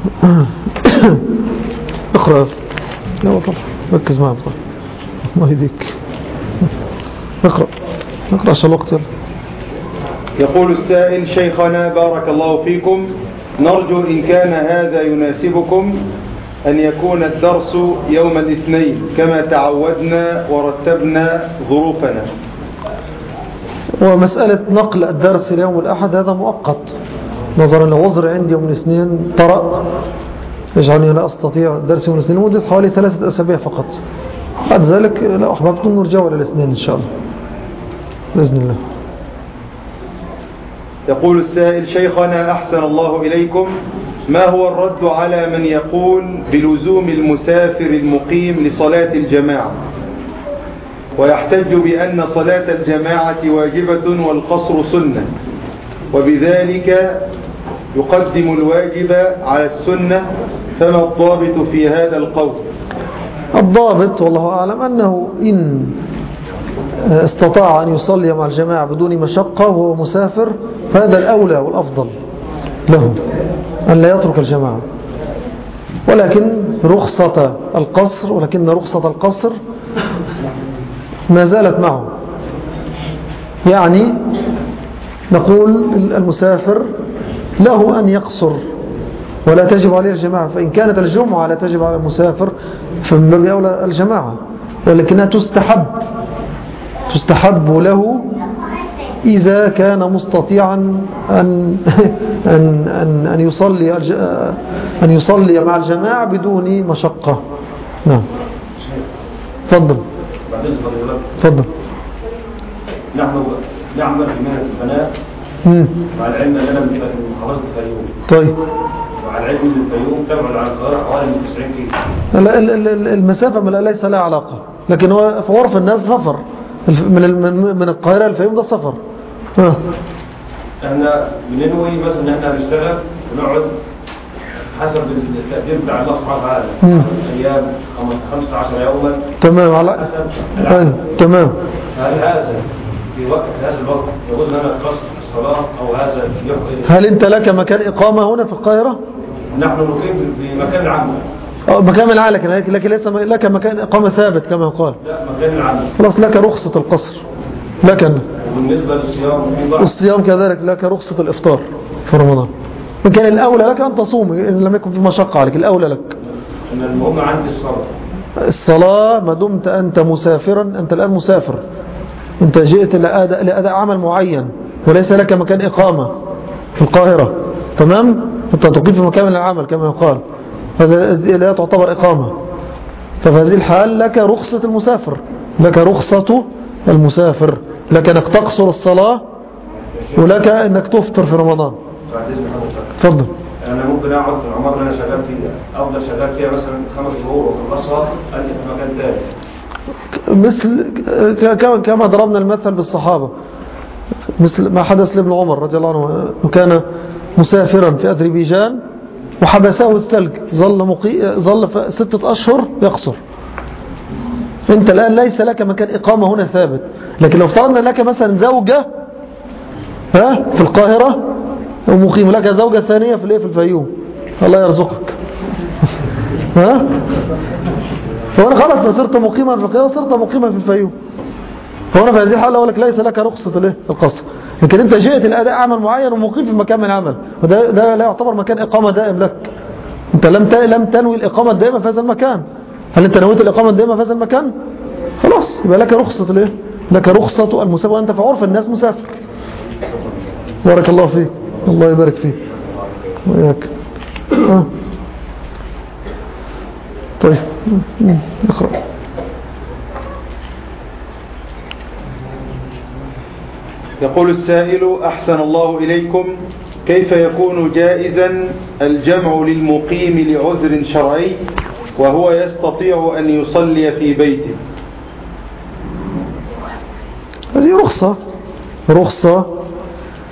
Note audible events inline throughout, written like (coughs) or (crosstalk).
(coughs) اقرأ. لا طبعا ركز معي طبعا الله يهديك. اقرأ. اقرأ عشان الوقت يقول السائل شيخنا بارك الله فيكم. نرجو إن كان هذا يناسبكم أن يكون الدرس يوم الاثنين كما تعودنا ورتبنا ظروفنا. ومسألة نقل الدرس ليوم الأحد هذا مؤقت. نظرا لعذر عندي يوم الاثنين طرأ. يجعلني لا أستطيع الدرس يوم الاثنين لمدة حوالي ثلاثة أسابيع فقط. بعد ذلك لو أحببتم نرجع إلى الاثنين إن شاء الله. بإذن الله. يقول السائل شيخنا أحسن الله إليكم. ما هو الرد على من يقول بلزوم المسافر المقيم لصلاة الجماعة؟ ويحتج بأن صلاة الجماعة واجبة والقصر سنة. وبذلك يقدم الواجب على السنة فما الضابط في هذا القول؟ الضابط والله أعلم أنه إن استطاع أن يصلي مع الجماعة بدون مشقة وهو مسافر فهذا الأولى والأفضل له أن لا يترك الجماعة. ولكن رخصة القصر ولكن رخصة القصر ما زالت معه. يعني نقول المسافر له أن يقصر. ولا تجب عليه الجماعة. فإن كانت الجمعة لا تجب على المسافر فمن باب أولى الجماعة. ولكنها تستحب. تستحب له إذا كان مستطيعا أن, (laughs) أن, أن, أن, يصلي أن يصلي مع الجماعة بدون مشقة. نعم. تفضل. تفضل. نحن نعمل في مهنة البناء مع العلم أننا من محافظة الفيوم. طيب. مع العلم أن الفيوم تبعد عن القاهرة حوالي 90 كيلو. المسافة ليس لها علاقة. لكن هو في عرف الناس سفر. من من القاهرة للفيوم ده سفر. ها إحنا بننوي مثلا إن إحنا هنشتغل ونقعد حسب التقدير بتاع الله سبحانه وتعالى. أيام 15 يوما. تمام. على طيب. تمام. هل هذا في وقت هذا الوقت يقول لنا قصد الصلاة أو هذا هل أنت لك مكان إقامة هنا في القاهرة؟ نحن نقيم في مكان العمل. مكان العمل لكن لكن ليس لك مكان إقامة ثابت كما يقال لا مكان العمل. خلاص لك رخصة القصر. لكن بالنسبة للصيام الصيام كذلك لك رخصة الإفطار في رمضان. إن كان الأولى لك أن تصوم إن لم يكن في مشقة عليك الأولى لك. أن المهم عندي الصلاة. الصلاة ما دمت أنت مسافرا أنت الآن مسافر. أنت جئت لأداء, عمل معين وليس لك مكان إقامة في القاهرة. تمام؟ أنت تقيم في مكان العمل كما يقال. هذا لا تعتبر إقامة. ففي هذه الحال لك رخصة المسافر. لك رخصة المسافر. لك أنك تقصر الصلاة ولك أنك تفطر في رمضان. تفضل. أنا ممكن أقعد في العماره اللي أنا شغال فيها أفضل شغال فيها مثلا خمس شهور وخلصها انت في مكان ثاني مثل كما ضربنا المثل بالصحابة. مثل ما حدث لابن عمر رضي الله عنه وكان مسافرا في أذربيجان وحبسه الثلج. ظل, مقي... ظل ستة أشهر يقصر. أنت الآن ليس لك مكان إقامة هنا ثابت. لكن لو افترضنا لك مثلا زوجة ها في القاهرة ومقيم لك زوجة ثانية في في الفيوم. الله يرزقك. ها؟ فأنا خلاص صرت مقيما في القاهرة صرت مقيما في الفيوم. فهنا في هذه الحالة أقول لك ليس لك رخصة الايه القصر لكن أنت جئت الأداء عمل معين ومقيم في مكان من العمل وده ده لا يعتبر مكان إقامة دائم لك. أنت لم لم تنوي الإقامة الدائمة في هذا المكان. هل أنت نويت الإقامة الدائمة في هذا المكان؟ خلاص يبقى لك رخصة الايه لك رخصة المسافر وأنت في عرف الناس مسافر. بارك الله فيك. الله يبارك فيك. وياك آه. طيب. اقرأ يقول السائل أحسن الله إليكم. كيف يكون جائزا الجمع للمقيم لعذر شرعي وهو يستطيع أن يصلي في بيته؟ هذه رخصة. رخصة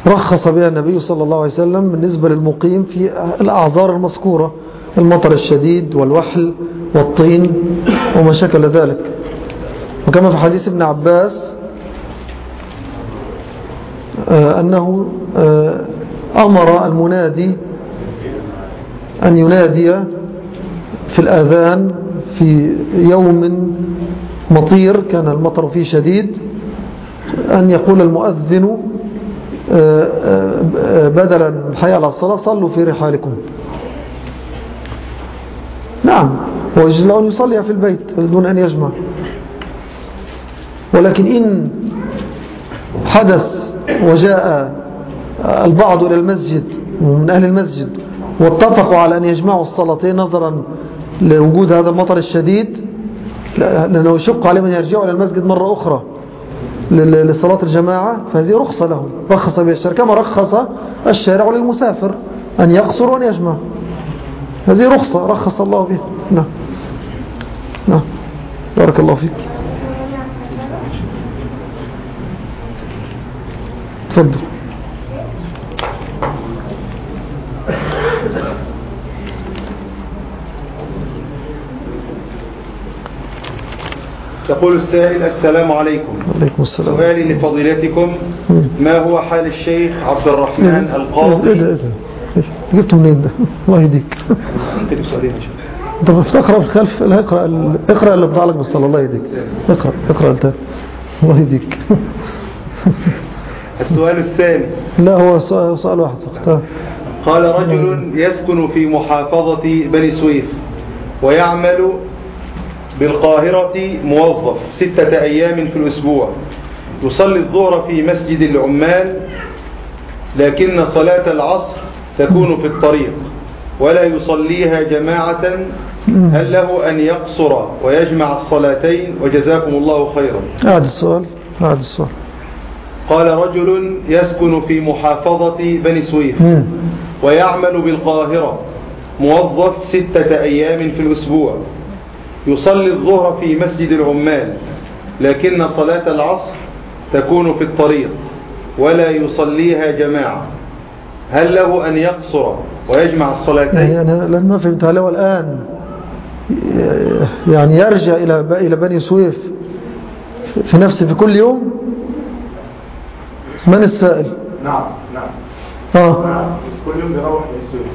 رخص بها النبي صلى الله عليه وسلم بالنسبة للمقيم في الأعذار المذكورة. المطر الشديد والوحل والطين وما شكل ذلك. وكما في حديث ابن عباس آه، أنه آه، أمر المنادي أن ينادي في الآذان في يوم مطير كان المطر فيه شديد أن يقول المؤذن آه، بدلا من حي على الصلاة صلوا في رحالكم. نعم. ويجوز له أن يصلي في البيت دون أن يجمع. ولكن إن حدث وجاء البعض إلى المسجد من أهل المسجد واتفقوا على أن يجمعوا الصلاتين نظرا لوجود هذا المطر الشديد لأنه يشق عليهم أن يرجعوا إلى المسجد مرة أخرى لصلاة الجماعة فهذه رخصة لهم. رخص بها الشارع كما رخص الشارع للمسافر أن يقصر وأن يجمع. هذه رخصة رخص الله بها. نعم. نعم. بارك الله فيك. تفضل. يقول السائل السلام عليكم. عليكم السلام. سؤالي لفضيلتكم ما هو حال الشيخ عبد الرحمن القاضي؟ ده جبته منين ده؟ (laughs) الله يهديك. انت بتقرا في الخلف لا اقرأ اقرأ اللي بضع لك بالصلاه الله يهديك. اقرأ اقرأ انت. الله يهديك. (laughs) السؤال الثاني. لا هو سؤال واحد فقط. قال رجل يسكن في محافظة بني سويف ويعمل بالقاهرة موظف ستة أيام في الأسبوع. يصلي الظهر في مسجد العمال لكن صلاة العصر تكون في الطريق ولا يصليها جماعة هل له أن يقصر ويجمع الصلاتين وجزاكم الله خيرا؟ أعد السؤال أعد السؤال. قال رجل يسكن في محافظة بني سويف. ويعمل بالقاهرة موظف ستة أيام في الأسبوع يصلي الظهر في مسجد العمال لكن صلاة العصر تكون في الطريق ولا يصليها جماعة. هل له أن يقصر ويجمع يعني الصلاتين أنا لما فهمت هل هو الآن. يعني يرجع إلى إلى بني سويف في نفسه في كل يوم؟ من السائل؟ نعم نعم. آه. كل يوم بيروح للسوق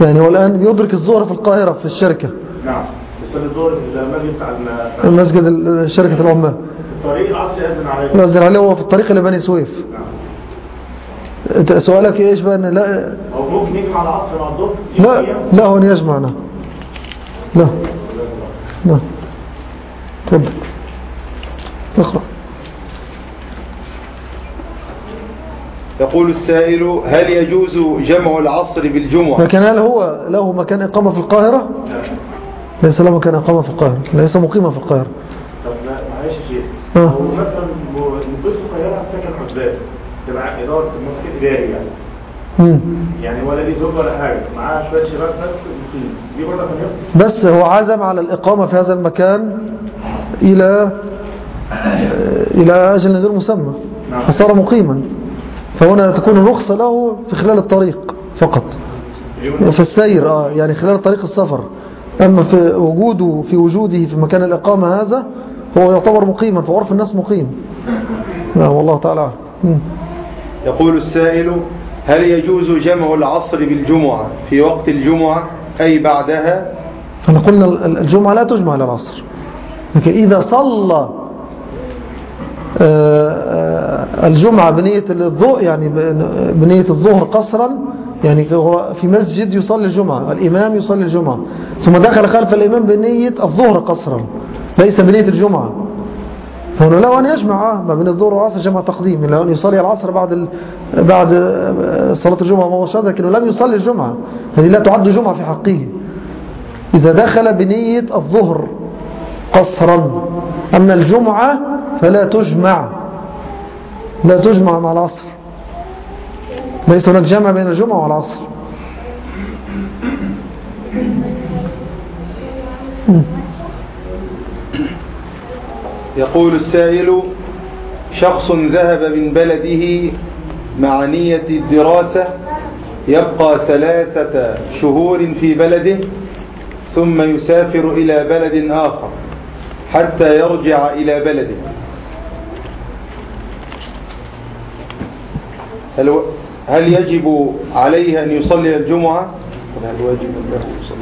يعني هو الآن يدرك الظهر في القاهرة في الشركة. نعم يصلي الظهر اذا ما بينفع الم- المسجد ال- شركة العمال. الطريق العصر يأذن عليه. ينزل عليه هو في الطريق إلى بني سويف. نعم. سؤالك إيش بقى؟ لا. أو ممكن يجمع العصر مع الظهر لا لا هو أن يجمعنا لا. لا. تفضل. اقرأ. يقول السائل هل يجوز جمع العصر بالجمعة؟ لكن هل هو له مكان إقامة في القاهرة؟ ليس له مكان إقامة في القاهرة. ليس مقيمة في القاهرة. طب لا معلش يا شيخ. آه. هو مثلا مدير القاهرة سكن عزاب تبع إدارة المسجد إداري يعني. مم. يعني ولا ليه زوج ولا حاجة. معاه شوية شباب مقيم دي برضه بس هو عزم على الإقامة في هذا المكان إلى إلى أجل غير مسمى. نعم. فصار مقيما. فهنا تكون الرخصة له في خلال الطريق فقط. في السير آه يعني خلال طريق السفر. أما في وجوده في وجوده في مكان الإقامة هذا هو يعتبر مقيما. في عرف الناس مقيم. لا والله تعالى. مم. يقول السائل هل يجوز جمع العصر بالجمعة في وقت الجمعة أي بعدها؟ إحنا قلنا ال- الجمعة لا تجمع إلى العصر. لكن إذا صلى آه، آه، الجمعة بنية الضوء يعني بنية الظهر قصرا يعني هو في مسجد يصلي الجمعة الإمام يصلي الجمعة ثم دخل خلف الإمام بنية الظهر قصرا ليس بنية الجمعة. فهنا له أن يجمع آه، ما بين الظهر والعصر جمع تقديم. له أن يصلي العصر بعد ال... بعد آه، صلاة الجمعة مباشرة لكنه لم يصلي الجمعة. هذه لا تعد جمعة في حقه. إذا دخل بنية الظهر قصرا. أما الجمعة فلا تجمع. لا تجمع مع العصر. ليس هناك جمع بين الجمعة والعصر. يقول السائل شخص ذهب من بلده مع نية الدراسة يبقى ثلاثة شهور في بلده ثم يسافر إلى بلد آخر حتى يرجع إلى بلده. هل, هل يجب عليه أن يصلي الجمعة؟ هل واجب له يصلي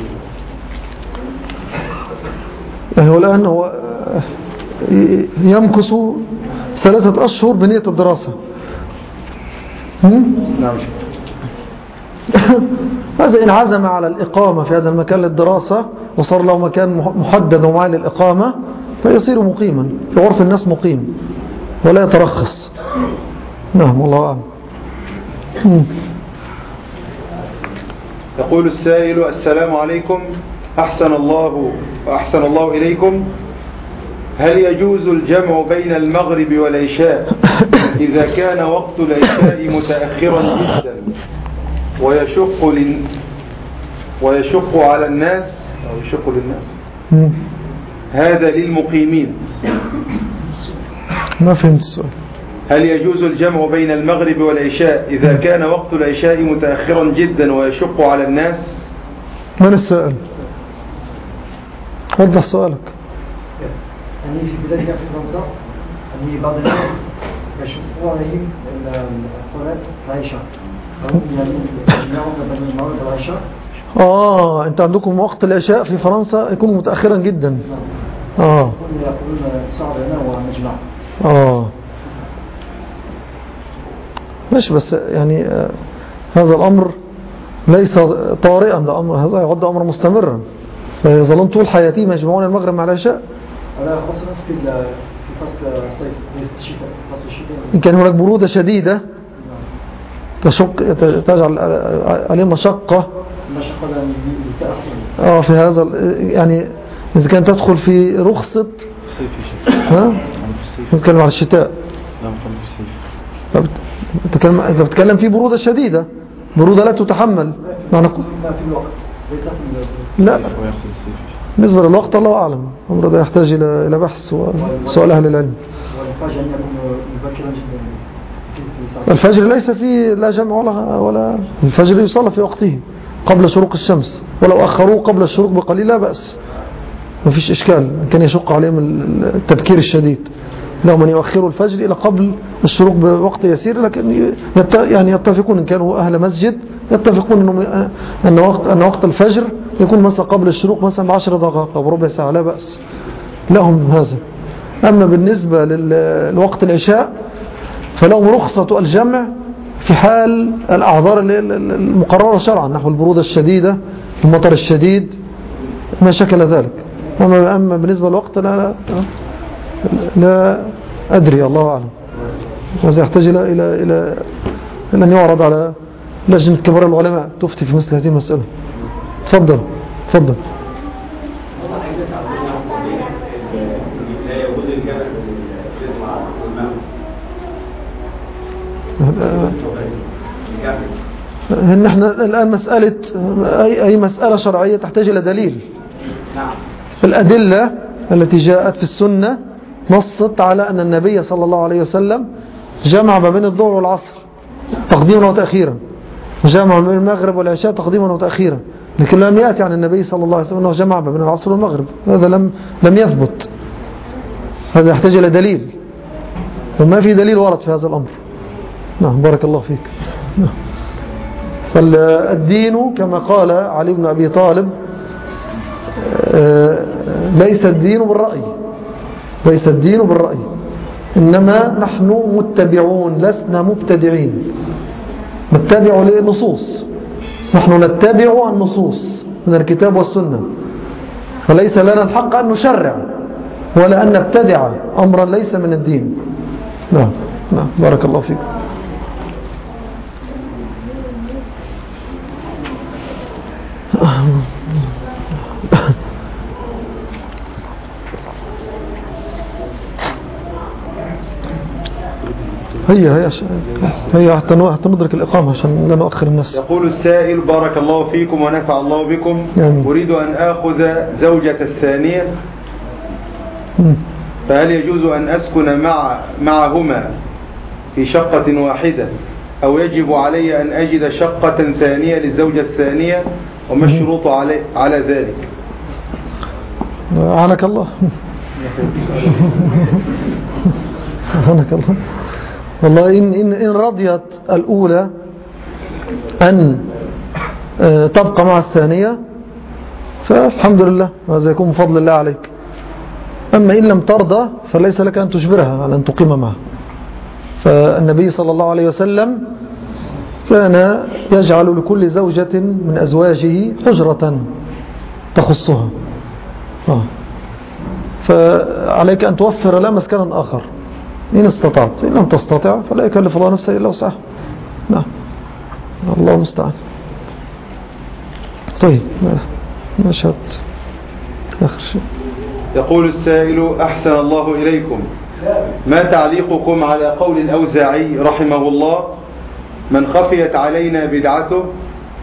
يعني هو الآن هو يمكث ثلاثة أشهر بنية الدراسة؟ نعم. (laughs) هذا إن عزم على الإقامة في هذا المكان للدراسة وصار له مكان محدد ومعين للإقامة فيصير مقيما. في غرف الناس مقيم ولا يترخص. نعم والله أعلم. يقول السائل السلام عليكم. أحسن الله أحسن الله إليكم. هل يجوز الجمع بين المغرب والعشاء إذا كان وقت العشاء متأخرا جدا ويشق لن ويشق على الناس أو يشق للناس. هذا للمقيمين. ما فهمت السؤال. هل يجوز الجمع بين المغرب والعشاء إذا كان وقت العشاء متأخرا جدا ويشق على الناس؟ من السائل؟ وضح سؤالك. يعني في بلادنا في فرنسا يعني بعض الناس يشقوا عليهم الصلاة العشاء يعني المغرب آه أنت عندكم وقت العشاء في فرنسا يكون متأخرا جدا. آه. لنا ونجمع آه. مش بس يعني آه هذا الأمر ليس طارئا أمر هذا يعد أمر مستمرا. فيظلون طول حياتهم يجمعون المغرب مع العشاء. هذا خاصة في فصل الصيف في الشتاء فصل الشتاء. إن كان هناك برودة شديدة تشق تجعل عليهم مشقة. آه في هذا ال- يعني إذا كانت تدخل في رخصة. صيفي ها؟ نتكلم عن الشتاء. نعم في الصيف. فبت- بتتكلم إذا بتتكلم في برودة شديدة. برودة لا تتحمل. معنى لا في الوقت. ليس في ال- لا. ويغسل الصيف. بالنسبة للوقت الله أعلم. الأمر ده يحتاج إلى بحث وسؤال أهل العلم. الفجر ليس فيه لا جمع ولا ولا الفجر يصلى في وقته قبل شروق الشمس. ولو أخروه قبل الشروق بقليل لا بأس. ما فيش إشكال. كان يشق عليهم التبكير الشديد. لو من يؤخروا الفجر إلى قبل الشروق بوقت يسير لكن يعني يتفقون. إن كانوا أهل مسجد يتفقون أن وقت أن وقت الفجر يكون مثلا قبل الشروق مثلا بعشر دقائق أو ربع ساعة لا بأس. لهم هذا. أما بالنسبة للوقت العشاء فلهم رخصة الجمع في حال الأعذار ال- ال- المقررة شرعا نحو البرودة الشديدة المطر الشديد ما شكل ذلك. أما, بالنسبة للوقت لا, لا, لا أدري الله أعلم. هذا يحتاج إلى, إلى, إلى أن يعرض على لجنة كبار العلماء. تفتي في مثل هذه المسألة. تفضل تفضل إن إحنا الآن مسألة أي, أي مسألة شرعية تحتاج إلى دليل؟ الأدلة التي جاءت في السنة نصت على أن النبي صلى الله عليه وسلم جمع ما بين الظهر والعصر تقديما وتأخيرا جمع ما بين المغرب والعشاء تقديما وتأخيرا. لكن لم يأتي عن النبي صلى الله عليه وسلم أنه جمع بين العصر والمغرب. هذا لم لم يثبت. هذا يحتاج إلى دليل. وما في دليل ورد في هذا الأمر. نعم بارك الله فيك. نعم. فالدين كما قال علي بن أبي طالب آه، ليس الدين بالرأي. ليس الدين بالرأي. إنما نحن متبعون لسنا مبتدعين. نتبع للنصوص نحن نتبع النصوص من الكتاب والسنة. فليس لنا الحق أن نشرع ولا أن نبتدع أمرا ليس من الدين. نعم. نعم. بارك الله فيك. هي هي هي حتى حتى ندرك الإقامة عشان لا نؤخر الناس. يقول السائل بارك الله فيكم ونفع الله بكم. آمين. أريد أن آخذ زوجة الثانية. فهل يجوز أن أسكن مع معهما في شقة واحدة؟ أو يجب علي أن أجد شقة ثانية للزوجة الثانية وما الشروط علي على ذلك؟ أعانك الله. أعانك الله. والله إن, إن, إن رضيت الأولى أن آه، تبقى مع الثانية فالحمد لله هذا يكون بفضل الله عليك. أما إن لم ترضى فليس لك أن تجبرها على أن تقيم معها فالنبي صلى الله عليه وسلم كان يجعل لكل زوجة من أزواجه حجرة تخصها. آه. فعليك أن توفر لها مسكنا آخر. إن استطعت. إن لم تستطع فلا يكلف الله نفسه إلا وسعها. نعم. الله مستعان طيب نشهد. آخر شيء. يقول السائل أحسن الله إليكم. ما تعليقكم على قول الأوزاعي رحمه الله؟ من خفيت علينا بدعته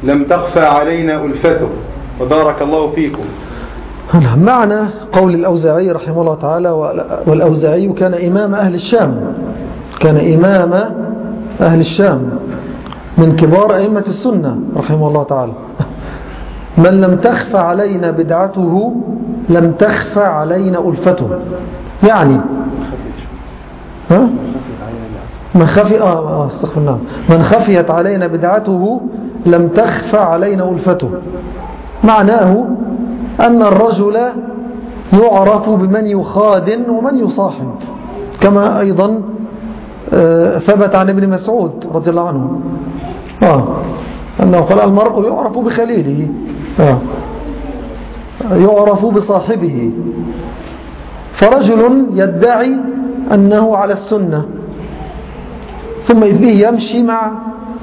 لم تخفى علينا ألفته. وبارك الله فيكم. معنى قول الأوزاعي رحمه الله تعالى والأوزاعي كان إمام أهل الشام كان إمام أهل الشام من كبار أئمة السنة رحمه الله تعالى. من لم تخفى علينا بدعته لم تخفى علينا ألفته. يعني ها؟ من خفي آه, آه استغفر الله. من خفيت علينا بدعته لم تخفى علينا ألفته. معناه أن الرجل يعرف بمن يخادن ومن يصاحب كما أيضا آه، ثبت عن ابن مسعود رضي الله عنه. آه أنه قال المرء يعرف بخليله. آه يعرف بصاحبه. فرجل يدعي أنه على السنة ثم إذ به يمشي مع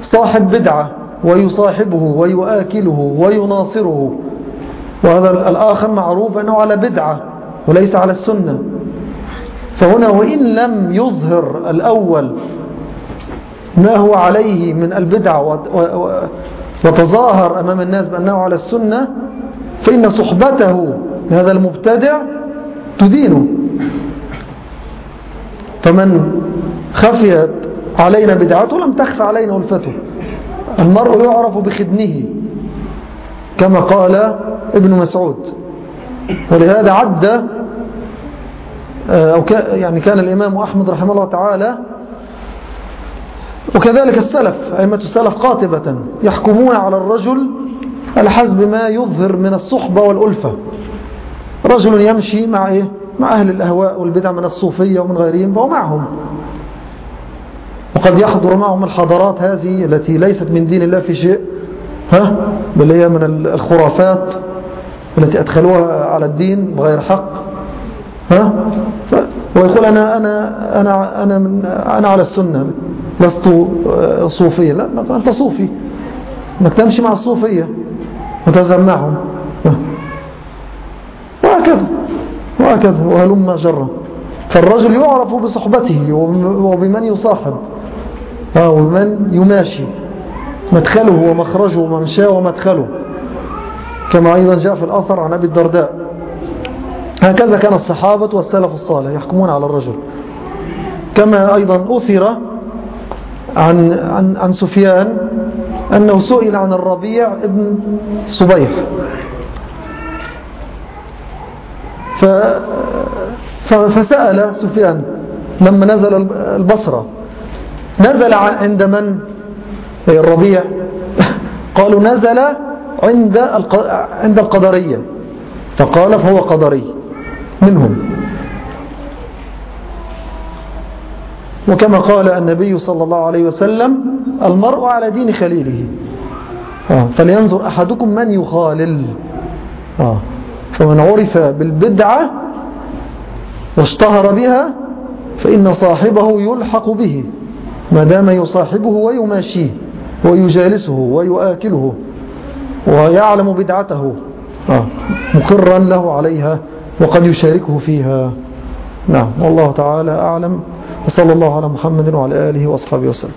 صاحب بدعة ويصاحبه ويؤكله ويناصره. وهذا الآخر معروف أنه على بدعة وليس على السنة. فهنا وإن لم يظهر الأول ما هو عليه من البدعة وتظاهر أمام الناس بأنه على السنة فإن صحبته هذا المبتدع تدينه. فمن خفيت علينا بدعته لم تخف علينا ألفته المرء يعرف بخدمه. كما قال ابن مسعود. ولهذا عد آه، أو يعني كان الإمام أحمد رحمه الله تعالى وكذلك السلف أئمة السلف قاطبة يحكمون على الرجل على حسب ما يظهر من الصحبة والألفة. رجل يمشي مع إيه؟ مع أهل الأهواء والبدع من الصوفية ومن غيرهم فهو معهم. وقد يحضر معهم الحضارات هذه التي ليست من دين الله في شيء. ها؟ بل هي من الخرافات التي أدخلوها على الدين بغير حق. ها؟ ويقول أنا, أنا, أنا, أنا, من أنا على السنة. لست صوفيا. لا أنت صوفي. انك تمشي مع الصوفية. وتذهب معهم. وهكذا. وهكذا. وهلم جرة فالرجل يعرف بصحبته وبمن يصاحب. وبمن يماشي. مدخله ومخرجه وممشاه ومدخله. كما أيضا جاء في الأثر عن أبي الدرداء. هكذا كان الصحابة والسلف الصالح يحكمون على الرجل. كما أيضا أثر عن, عن, عن سفيان أنه سئل عن الربيع ابن صبيح. فسأل سفيان لما نزل البصرة. نزل عند من؟ الربيع (laughs) قالوا نزل عند عند القدرية. فقال فهو قدري. منهم. وكما قال النبي صلى الله عليه وسلم المرء على دين خليله. آه فلينظر أحدكم من يخالل. آه فمن عرف بالبدعة واشتهر بها فإن صاحبه يلحق به ما دام يصاحبه ويماشيه. ويجالسه ويؤكله ويعلم بدعته. آه مقرا له عليها وقد يشاركه فيها. نعم والله تعالى أعلم. وصلى الله على محمد وعلى آله وأصحابه وسلم.